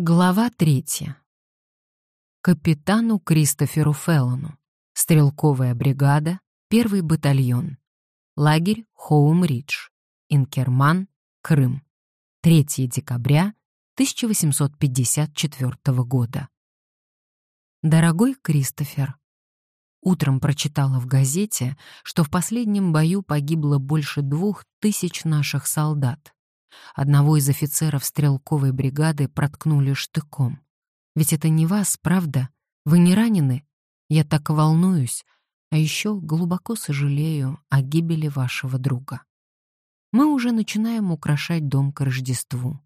Глава третья. Капитану Кристоферу Феллону. Стрелковая бригада, первый батальон. Лагерь Хоум-Ридж. Инкерман, Крым. 3 декабря 1854 года. Дорогой Кристофер, утром прочитала в газете, что в последнем бою погибло больше двух тысяч наших солдат. Одного из офицеров стрелковой бригады проткнули штыком. Ведь это не вас, правда? Вы не ранены? Я так волнуюсь, а еще глубоко сожалею о гибели вашего друга. Мы уже начинаем украшать дом к Рождеству.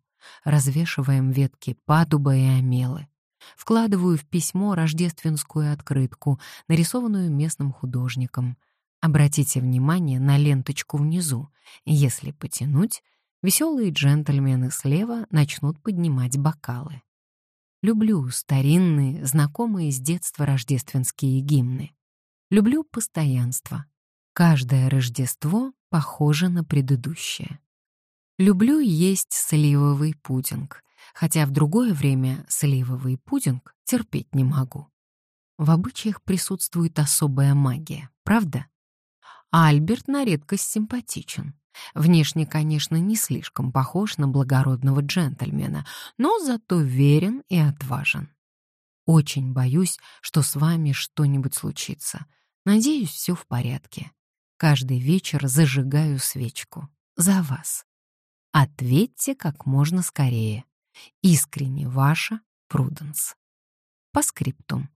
Развешиваем ветки падуба и омелы. Вкладываю в письмо рождественскую открытку, нарисованную местным художником. Обратите внимание на ленточку внизу. Если потянуть, Веселые джентльмены слева начнут поднимать бокалы. Люблю старинные, знакомые с детства рождественские гимны. Люблю постоянство. Каждое Рождество похоже на предыдущее. Люблю есть сливовый пудинг, хотя в другое время сливовый пудинг терпеть не могу. В обычаях присутствует особая магия, правда? Альберт на редкость симпатичен. Внешне, конечно, не слишком похож на благородного джентльмена, но зато верен и отважен. Очень боюсь, что с вами что-нибудь случится. Надеюсь, все в порядке. Каждый вечер зажигаю свечку. За вас. Ответьте как можно скорее. Искренне ваша Пруденс. По скриптум.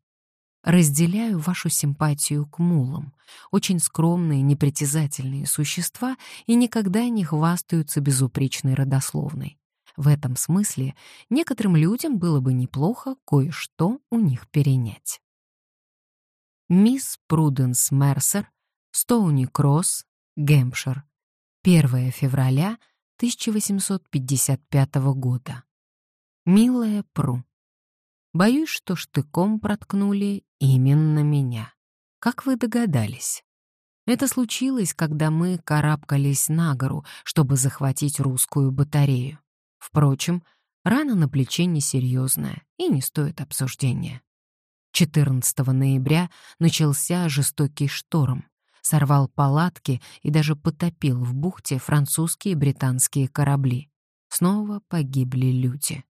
Разделяю вашу симпатию к мулам. Очень скромные, непритязательные существа и никогда не хвастаются безупречной родословной. В этом смысле некоторым людям было бы неплохо кое-что у них перенять. Мисс Пруденс Мерсер, Стоуни Кросс, Гэмпшир. 1 февраля 1855 года. Милая Пру. Боюсь, что штыком проткнули именно меня. Как вы догадались? Это случилось, когда мы карабкались на гору, чтобы захватить русскую батарею. Впрочем, рана на плече несерьезная и не стоит обсуждения. 14 ноября начался жестокий шторм, сорвал палатки и даже потопил в бухте французские и британские корабли. Снова погибли люди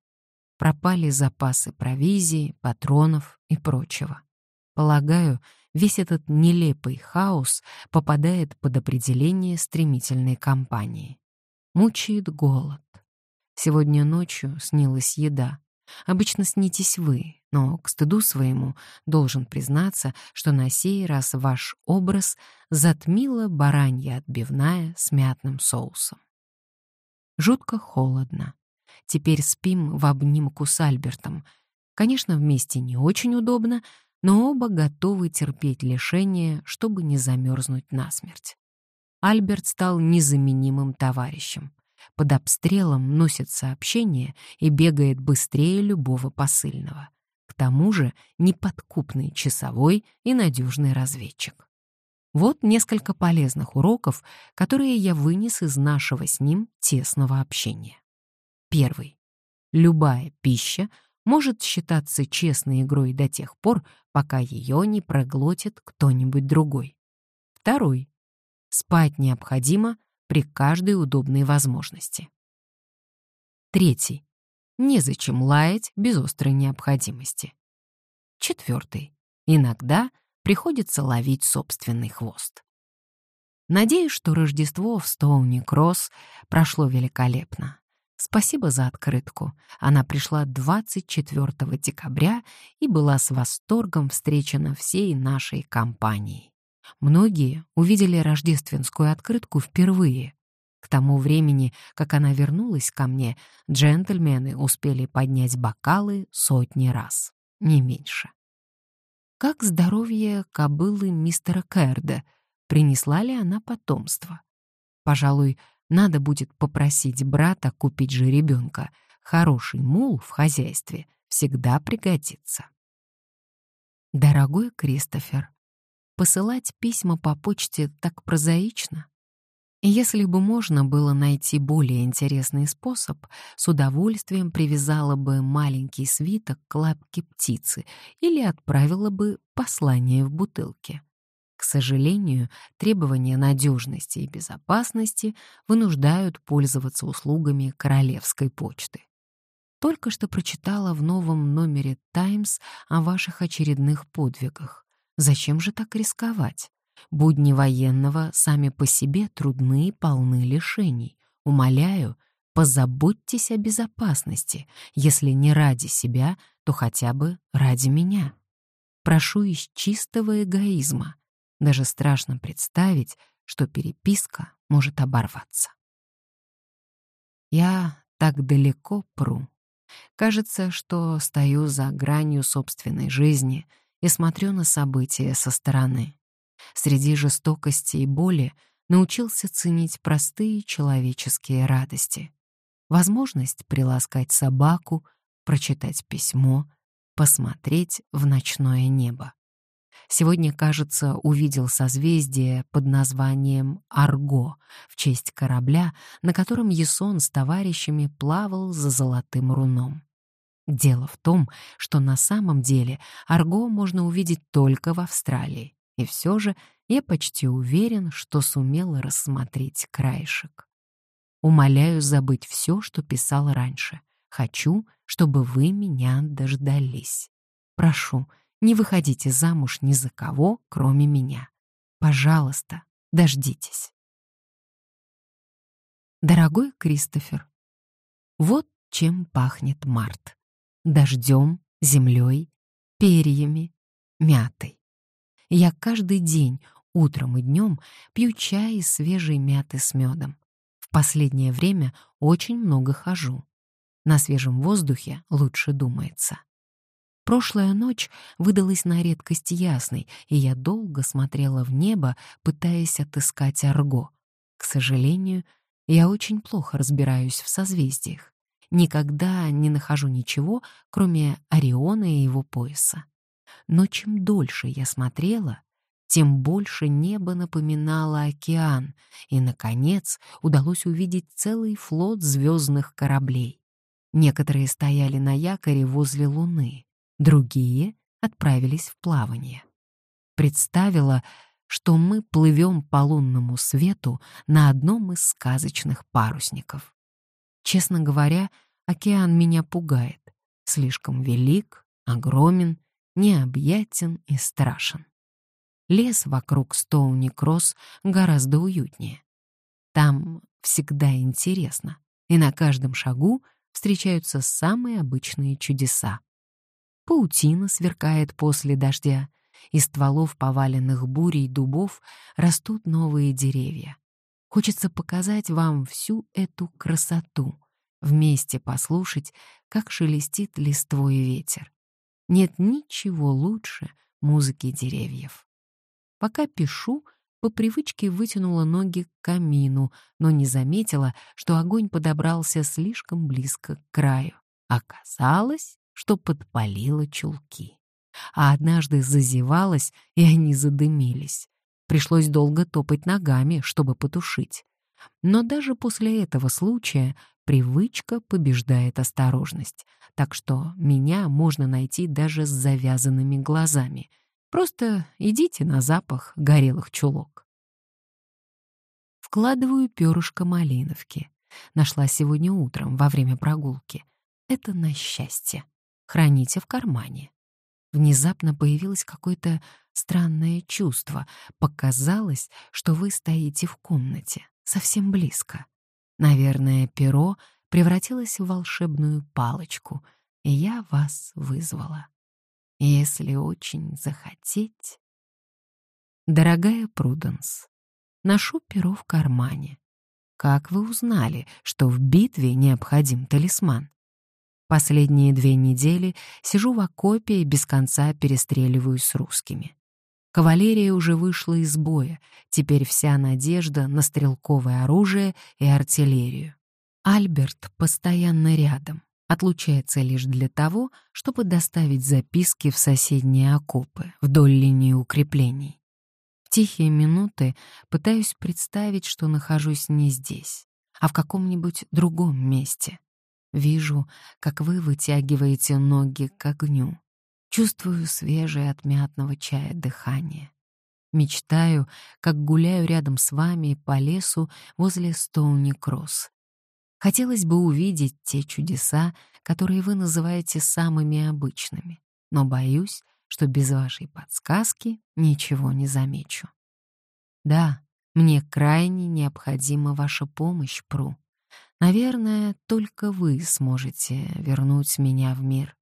пропали запасы провизии, патронов и прочего. Полагаю, весь этот нелепый хаос попадает под определение стремительной кампании. Мучает голод. Сегодня ночью снилась еда. Обычно снитесь вы, но к стыду своему должен признаться, что на сей раз ваш образ затмила баранья отбивная с мятным соусом. Жутко холодно. Теперь спим в обнимку с Альбертом. Конечно, вместе не очень удобно, но оба готовы терпеть лишение, чтобы не замерзнуть насмерть. Альберт стал незаменимым товарищем. Под обстрелом носит сообщения и бегает быстрее любого посыльного. К тому же неподкупный часовой и надежный разведчик. Вот несколько полезных уроков, которые я вынес из нашего с ним тесного общения. Первый. Любая пища может считаться честной игрой до тех пор, пока ее не проглотит кто-нибудь другой. Второй. Спать необходимо при каждой удобной возможности. Третий. Незачем лаять без острой необходимости. Четвертый. Иногда приходится ловить собственный хвост. Надеюсь, что Рождество в Стоуни-Кросс прошло великолепно. Спасибо за открытку. Она пришла 24 декабря и была с восторгом встречена всей нашей компанией. Многие увидели рождественскую открытку впервые. К тому времени, как она вернулась ко мне, джентльмены успели поднять бокалы сотни раз, не меньше. Как здоровье кобылы мистера Керда? Принесла ли она потомство? Пожалуй, надо будет попросить брата купить же ребенка. Хороший мул в хозяйстве всегда пригодится. Дорогой Кристофер, посылать письма по почте так прозаично. Если бы можно было найти более интересный способ, с удовольствием привязала бы маленький свиток к лапке птицы или отправила бы послание в бутылке. Сожалению, требования надежности и безопасности вынуждают пользоваться услугами королевской почты. Только что прочитала в новом номере «Таймс» о ваших очередных подвигах. Зачем же так рисковать? Будни военного сами по себе трудны и полны лишений. Умоляю, позаботьтесь о безопасности, если не ради себя, то хотя бы ради меня. Прошу из чистого эгоизма. Даже страшно представить, что переписка может оборваться. Я так далеко пру. Кажется, что стою за гранью собственной жизни и смотрю на события со стороны среди жестокости и боли научился ценить простые человеческие радости. Возможность приласкать собаку, прочитать письмо, посмотреть в ночное небо. Сегодня, кажется, увидел созвездие под названием Арго в честь корабля, на котором Ясон с товарищами плавал за золотым руном. Дело в том, что на самом деле Арго можно увидеть только в Австралии. И все же я почти уверен, что сумела рассмотреть краешек. Умоляю забыть все, что писал раньше. Хочу, чтобы вы меня дождались. Прошу, не выходите замуж ни за кого, кроме меня. Пожалуйста, дождитесь. Дорогой Кристофер, вот чем пахнет март. Дождем, землей, перьями, мятой. Я каждый день, утром и днем, пью чай из свежей мяты с медом. В последнее время очень много хожу. На свежем воздухе лучше думается. Прошлая ночь выдалась на редкость ясной, и я долго смотрела в небо, пытаясь отыскать Арго. К сожалению, я очень плохо разбираюсь в созвездиях. Никогда не нахожу ничего, кроме Ориона и его пояса. Но чем дольше я смотрела, тем больше небо напоминало океан, и, наконец, удалось увидеть целый флот звездных кораблей. Некоторые стояли на якоре возле Луны, другие отправились в плавание. Представила, что мы плывем по лунному свету на одном из сказочных парусников. Честно говоря, океан меня пугает. Слишком велик, огромен необъятен и страшен. Лес вокруг Стоуни-Кросс гораздо уютнее. Там всегда интересно, и на каждом шагу встречаются самые обычные чудеса. Паутина сверкает после дождя, из стволов поваленных бурей дубов растут новые деревья. Хочется показать вам всю эту красоту, вместе послушать, как шелестит листвой ветер. Нет ничего лучше музыки деревьев. Пока пишу, по привычке вытянула ноги к камину, но не заметила, что огонь подобрался слишком близко к краю. Оказалось, что подпалило чулки. А однажды зазевалась, и они задымились. Пришлось долго топать ногами, чтобы потушить. Но даже после этого случая Привычка побеждает осторожность, так что меня можно найти даже с завязанными глазами. Просто идите на запах горелых чулок. Вкладываю перышко малиновки. Нашла сегодня утром во время прогулки. Это на счастье. Храните в кармане. Внезапно появилось какое-то странное чувство. Показалось, что вы стоите в комнате, совсем близко. Наверное, перо превратилось в волшебную палочку, и я вас вызвала. Если очень захотеть... Дорогая Пруденс, ношу перо в кармане. Как вы узнали, что в битве необходим талисман? Последние две недели сижу в окопе и без конца перестреливаюсь с русскими. Кавалерия уже вышла из боя, теперь вся надежда на стрелковое оружие и артиллерию. Альберт постоянно рядом, отлучается лишь для того, чтобы доставить записки в соседние окопы вдоль линии укреплений. В тихие минуты пытаюсь представить, что нахожусь не здесь, а в каком-нибудь другом месте. Вижу, как вы вытягиваете ноги к огню. Чувствую свежее от мятного чая дыхание. Мечтаю, как гуляю рядом с вами по лесу возле Стоуни-Кросс. Хотелось бы увидеть те чудеса, которые вы называете самыми обычными, но боюсь, что без вашей подсказки ничего не замечу. Да, мне крайне необходима ваша помощь, Пру. Наверное, только вы сможете вернуть меня в мир.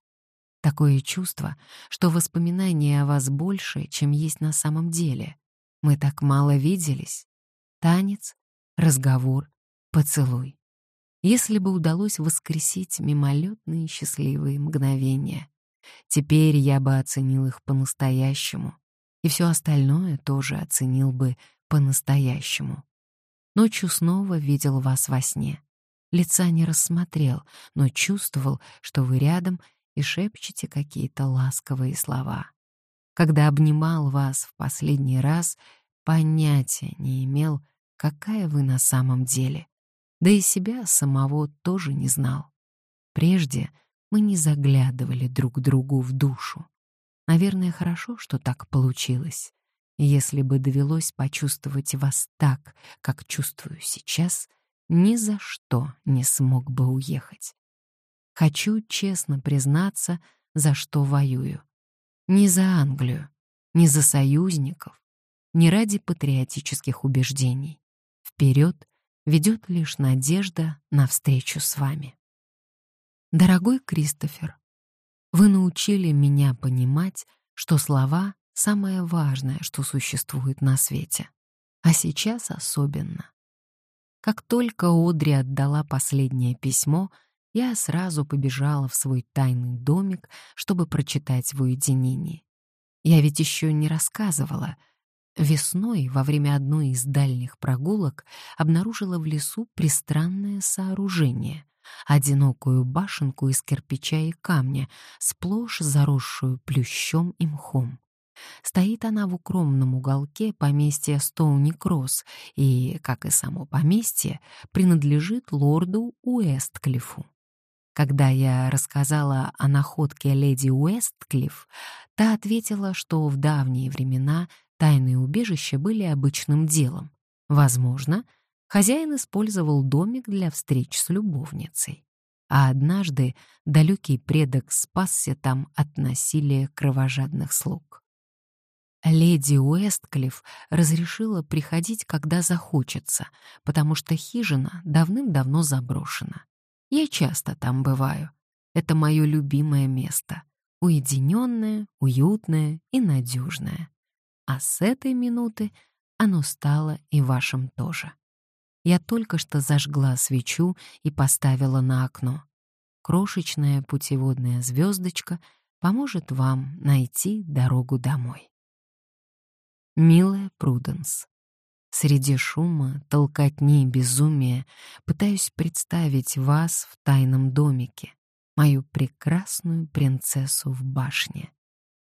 Такое чувство, что воспоминания о вас больше, чем есть на самом деле. Мы так мало виделись. Танец, разговор, поцелуй. Если бы удалось воскресить мимолетные счастливые мгновения, теперь я бы оценил их по-настоящему, и все остальное тоже оценил бы по-настоящему. Ночью снова видел вас во сне. Лица не рассмотрел, но чувствовал, что вы рядом и шепчете какие-то ласковые слова. Когда обнимал вас в последний раз, понятия не имел, какая вы на самом деле. Да и себя самого тоже не знал. Прежде мы не заглядывали друг другу в душу. Наверное, хорошо, что так получилось. Если бы довелось почувствовать вас так, как чувствую сейчас, ни за что не смог бы уехать. Хочу честно признаться, за что воюю. Не за Англию, не за союзников, не ради патриотических убеждений. Вперед ведет лишь надежда на встречу с вами. Дорогой Кристофер, вы научили меня понимать, что слова — самое важное, что существует на свете. А сейчас особенно. Как только Одри отдала последнее письмо, я сразу побежала в свой тайный домик, чтобы прочитать в уединении. Я ведь еще не рассказывала. Весной, во время одной из дальних прогулок, обнаружила в лесу пристранное сооружение — одинокую башенку из кирпича и камня, сплошь заросшую плющом и мхом. Стоит она в укромном уголке поместья Стоуни-Кросс и, как и само поместье, принадлежит лорду Уэстклифу. Когда я рассказала о находке леди Уэстклифф, та ответила, что в давние времена тайные убежища были обычным делом. Возможно, хозяин использовал домик для встреч с любовницей. А однажды далекий предок спасся там от насилия кровожадных слуг. Леди Уэстклифф разрешила приходить, когда захочется, потому что хижина давным-давно заброшена. Я часто там бываю. Это мое любимое место. Уединенное, уютное и надежное. А с этой минуты оно стало и вашим тоже. Я только что зажгла свечу и поставила на окно. Крошечная путеводная звездочка поможет вам найти дорогу домой. Милая Пруденс, среди шума, толкотни и безумия пытаюсь представить вас в тайном домике, мою прекрасную принцессу в башне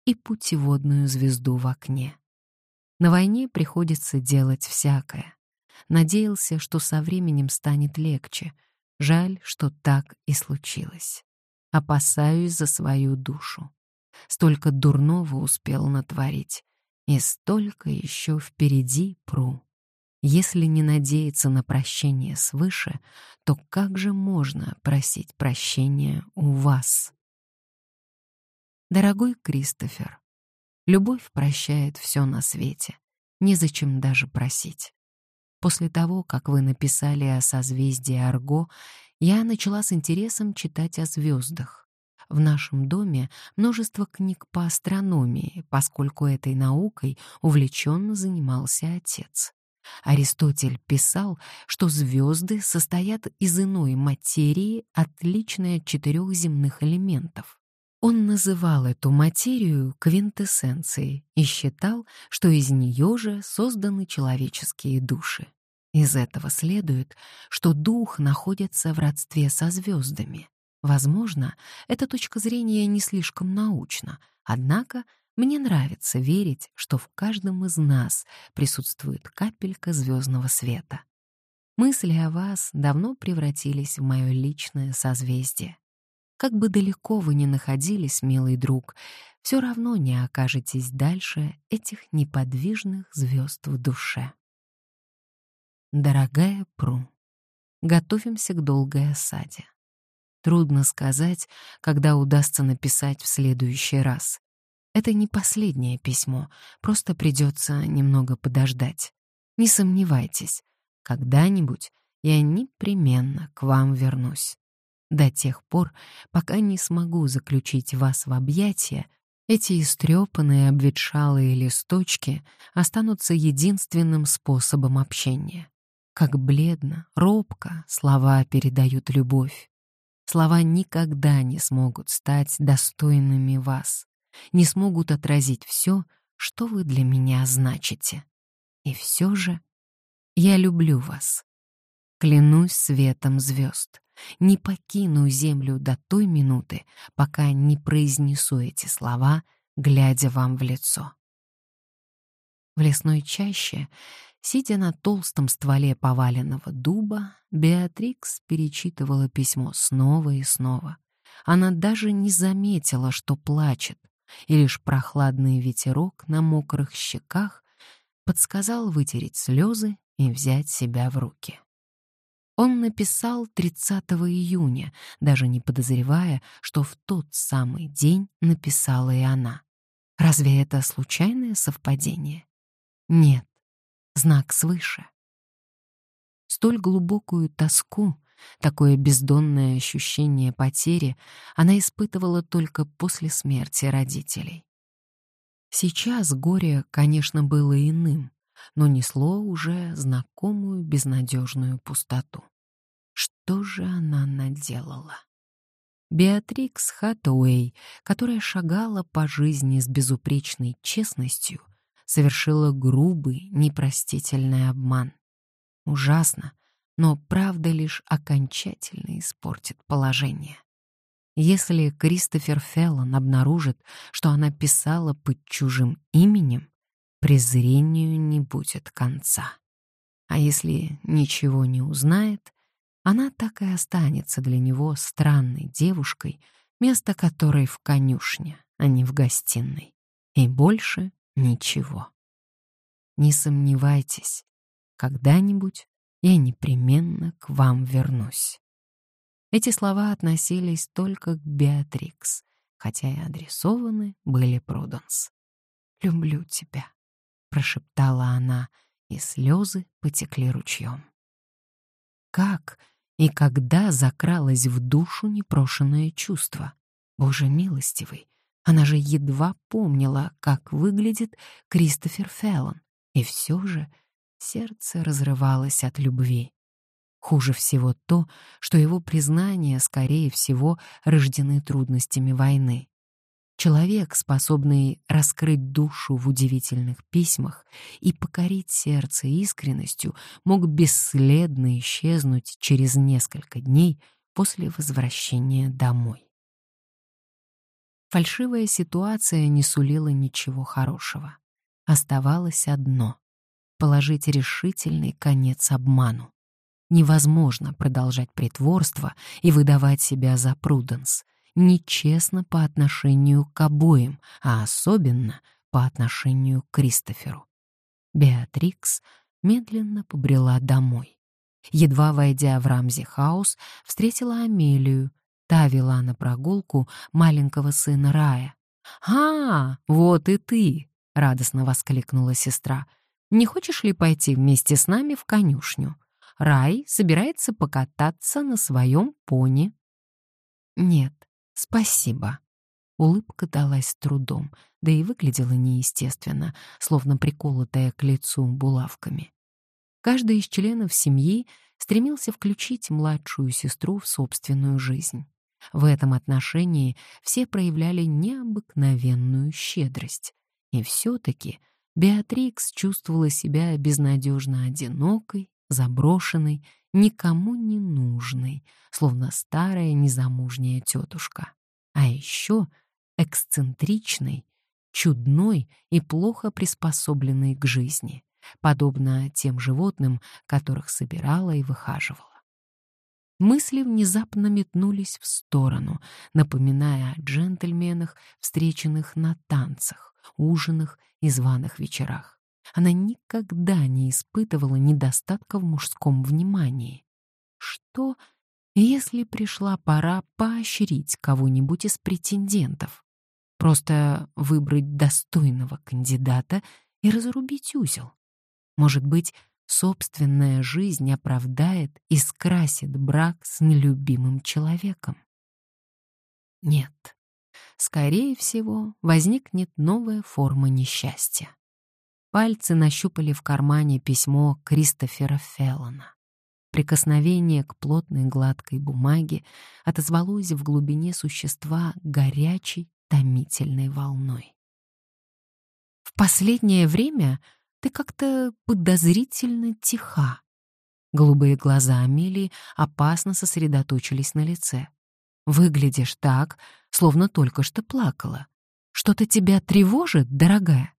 и путеводную звезду в окне. На войне приходится делать всякое. Надеялся, что со временем станет легче. Жаль, что так и случилось. Опасаюсь за свою душу. Столько дурного успел натворить. И столько еще впереди пру. Если не надеяться на прощение свыше, то как же можно просить прощения у вас? Дорогой Кристофер, любовь прощает все на свете, незачем даже просить. После того, как вы написали о созвездии Арго, я начала с интересом читать о звездах. В нашем доме множество книг по астрономии, поскольку этой наукой увлеченно занимался отец. Аристотель писал, что звезды состоят из иной материи, отличной от четырех земных элементов. Он называл эту материю квинтэссенцией и считал, что из нее же созданы человеческие души. Из этого следует, что дух находится в родстве со звездами. Возможно, эта точка зрения не слишком научна, однако Мне нравится верить, что в каждом из нас присутствует капелька звездного света. Мысли о вас давно превратились в мое личное созвездие. Как бы далеко вы ни находились, милый друг, все равно не окажетесь дальше этих неподвижных звезд в душе. Дорогая Пру, готовимся к долгой осаде. Трудно сказать, когда удастся написать в следующий раз. Это не последнее письмо, просто придется немного подождать. Не сомневайтесь, когда-нибудь я непременно к вам вернусь. До тех пор, пока не смогу заключить вас в объятия, эти истрепанные обветшалые листочки останутся единственным способом общения. Как бледно, робко слова передают любовь. Слова никогда не смогут стать достойными вас, не смогут отразить все, что вы для меня значите. И все же я люблю вас. Клянусь светом звезд, не покину землю до той минуты, пока не произнесу эти слова, глядя вам в лицо. В лесной чаще Сидя на толстом стволе поваленного дуба, Беатрикс перечитывала письмо снова и снова. Она даже не заметила, что плачет, и лишь прохладный ветерок на мокрых щеках подсказал вытереть слезы и взять себя в руки. Он написал 30 июня, даже не подозревая, что в тот самый день написала и она. Разве это случайное совпадение? Нет, знак свыше. Столь глубокую тоску, такое бездонное ощущение потери она испытывала только после смерти родителей. Сейчас горе, конечно, было иным, но несло уже знакомую безнадежную пустоту. Что же она наделала? Беатрикс Хаттауэй, которая шагала по жизни с безупречной честностью, совершила грубый, непростительный обман. Ужасно, но правда лишь окончательно испортит положение. Если Кристофер Феллон обнаружит, что она писала под чужим именем, презрению не будет конца. А если ничего не узнает, она так и останется для него странной девушкой, место которой в конюшне, а не в гостиной. И больше ничего. Не сомневайтесь, когда-нибудь я непременно к вам вернусь. Эти слова относились только к Беатрикс, хотя и адресованы были Пруденс. «Люблю тебя», — прошептала она, и слезы потекли ручьем. Как и когда закралось в душу непрошенное чувство? Боже милостивый, она же едва помнила, как выглядит Кристофер Феллон, и все же сердце разрывалось от любви. Хуже всего то, что его признания, скорее всего, рождены трудностями войны. Человек, способный раскрыть душу в удивительных письмах и покорить сердце искренностью, мог бесследно исчезнуть через несколько дней после возвращения домой. Фальшивая ситуация не сулила ничего хорошего. Оставалось одно — положить решительный конец обману. Невозможно продолжать притворство и выдавать себя за Пруденс. Нечестно по отношению к обоим, а особенно по отношению к Кристоферу. Беатрикс медленно побрела домой. Едва войдя в Рамзи-хаус, встретила Амелию, Та вела на прогулку маленького сына Рая. «А, вот и ты!» — радостно воскликнула сестра. «Не хочешь ли пойти вместе с нами в конюшню? Рай собирается покататься на своем пони». «Нет, спасибо». Улыбка далась трудом, да и выглядела неестественно, словно приколотая к лицу булавками. Каждый из членов семьи стремился включить младшую сестру в собственную жизнь. В этом отношении все проявляли необыкновенную щедрость. И все-таки Беатрикс чувствовала себя безнадежно одинокой, заброшенной, никому не нужной, словно старая незамужняя тетушка. А еще эксцентричной, чудной и плохо приспособленной к жизни, подобно тем животным, которых собирала и выхаживала. Мысли внезапно метнулись в сторону, напоминая о джентльменах, встреченных на танцах, ужинах и званых вечерах. Она никогда не испытывала недостатка в мужском внимании. Что, если пришла пора поощрить кого-нибудь из претендентов? Просто выбрать достойного кандидата и разрубить узел. Может быть, собственная жизнь оправдает и скрасит брак с нелюбимым человеком. Нет, скорее всего, возникнет новая форма несчастья. Пальцы нащупали в кармане письмо Кристофера Феллона. Прикосновение к плотной гладкой бумаге отозвалось в глубине существа горячей, томительной волной. В последнее время ты как-то подозрительно тиха. Голубые глаза Амелии опасно сосредоточились на лице. Выглядишь так, словно только что плакала. Что-то тебя тревожит, дорогая?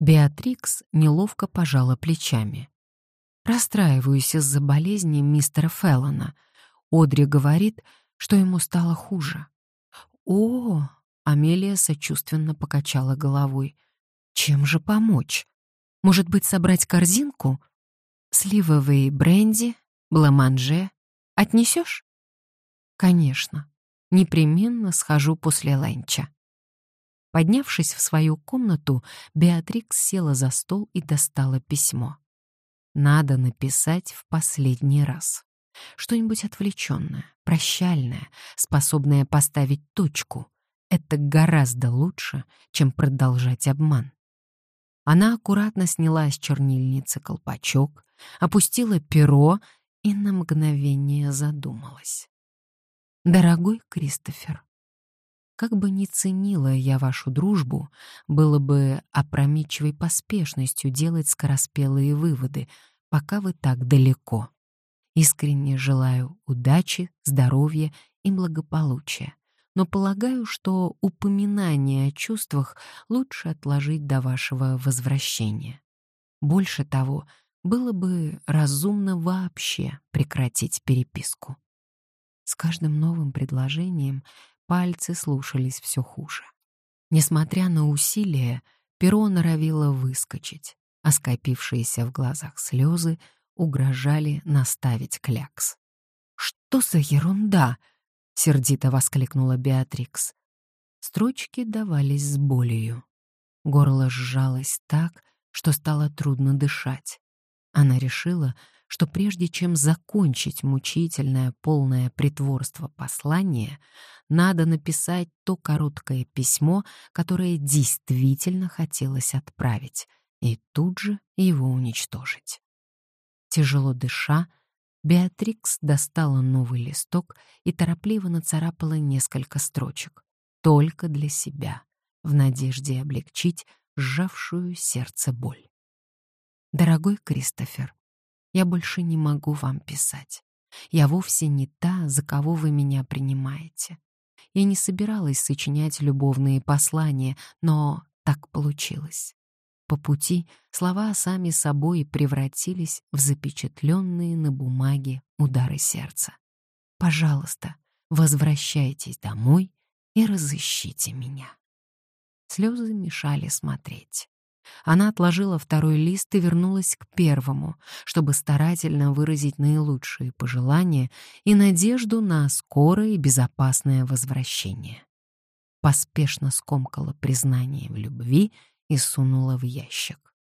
Беатрикс неловко пожала плечами. Расстраиваюсь из-за болезни мистера Феллона. Одри говорит, что ему стало хуже. О, Амелия сочувственно покачала головой. Чем же помочь? Может быть, собрать корзинку? Сливовый бренди, бламанже. Отнесешь? Конечно. Непременно схожу после ланча. Поднявшись в свою комнату, Беатрикс села за стол и достала письмо. Надо написать в последний раз. Что-нибудь отвлеченное, прощальное, способное поставить точку. Это гораздо лучше, чем продолжать обман. Она аккуратно сняла с чернильницы колпачок, опустила перо и на мгновение задумалась. «Дорогой Кристофер, как бы ни ценила я вашу дружбу, было бы опрометчивой поспешностью делать скороспелые выводы, пока вы так далеко. Искренне желаю удачи, здоровья и благополучия но полагаю, что упоминание о чувствах лучше отложить до вашего возвращения. Больше того, было бы разумно вообще прекратить переписку. С каждым новым предложением пальцы слушались все хуже. Несмотря на усилия, перо норовило выскочить, а скопившиеся в глазах слезы угрожали наставить клякс. «Что за ерунда!» — сердито воскликнула Беатрикс. Строчки давались с болью. Горло сжалось так, что стало трудно дышать. Она решила, что прежде чем закончить мучительное полное притворство послания, надо написать то короткое письмо, которое действительно хотелось отправить, и тут же его уничтожить. Тяжело дыша, Беатрикс достала новый листок и торопливо нацарапала несколько строчек. Только для себя, в надежде облегчить сжавшую сердце боль. «Дорогой Кристофер, я больше не могу вам писать. Я вовсе не та, за кого вы меня принимаете. Я не собиралась сочинять любовные послания, но так получилось. По пути слова сами собой превратились в запечатленные на бумаге удары сердца. «Пожалуйста, возвращайтесь домой и разыщите меня». Слезы мешали смотреть. Она отложила второй лист и вернулась к первому, чтобы старательно выразить наилучшие пожелания и надежду на скорое и безопасное возвращение. Поспешно скомкала признание в любви и сунула в ящик.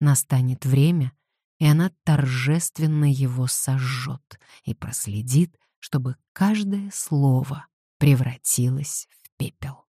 Настанет время, и она торжественно его сожжет и проследит, чтобы каждое слово превратилось в пепел.